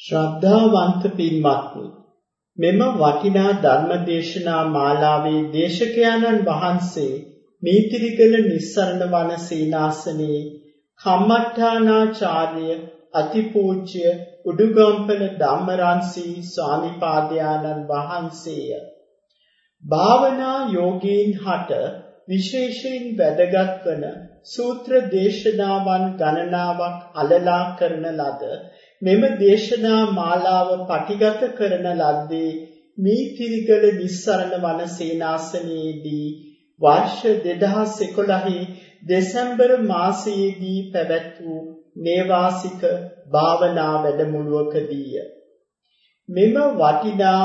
ශ්‍රද්ධාවන්ත පින්වත්නි මෙම වටිනා ධර්ම දේශනා මාලාවේ දේශකයන්න් වහන්සේ මේතිරිගල නිස්සරණ වන සීනාසනයේ කම්මඨානාචාර්ය අතිපූජ්‍ය උඩුගම්පල ධම්මරන්සි ස්වාමිපාදයාණන් වහන්සේය. භාවනා යෝගීන් හට විශේෂයෙන් වැදගත් වන සූත්‍ර දේශනාවන් ගණනාවක් අලලා කරන ලද මෙම දේශනා මාලාව පටිගත කරන ලද්දේ මීතිරිගල නිස්සරණ වන සේනාසනයේදී වර්ෂ 2011 දෙසැම්බර් මාසයේදී පැවැත් වූ නේවාසික භාවනා වැඩමුළුවකදීය. මෙම වටිනා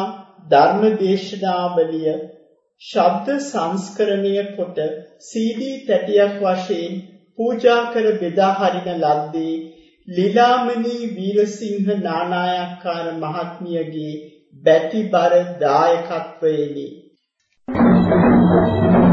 ධර්ම දේශනාවලිය ශබ්ද සංස්කරණය කොට CD තැටියක් වශයෙන් පූජා කර බෙදා හරින ලද්දේ ලීලාමණී වීරසිංහ නානායක්කාර මහත්මියගේ බැතිබර දායකත්වයෙනි. Thank you.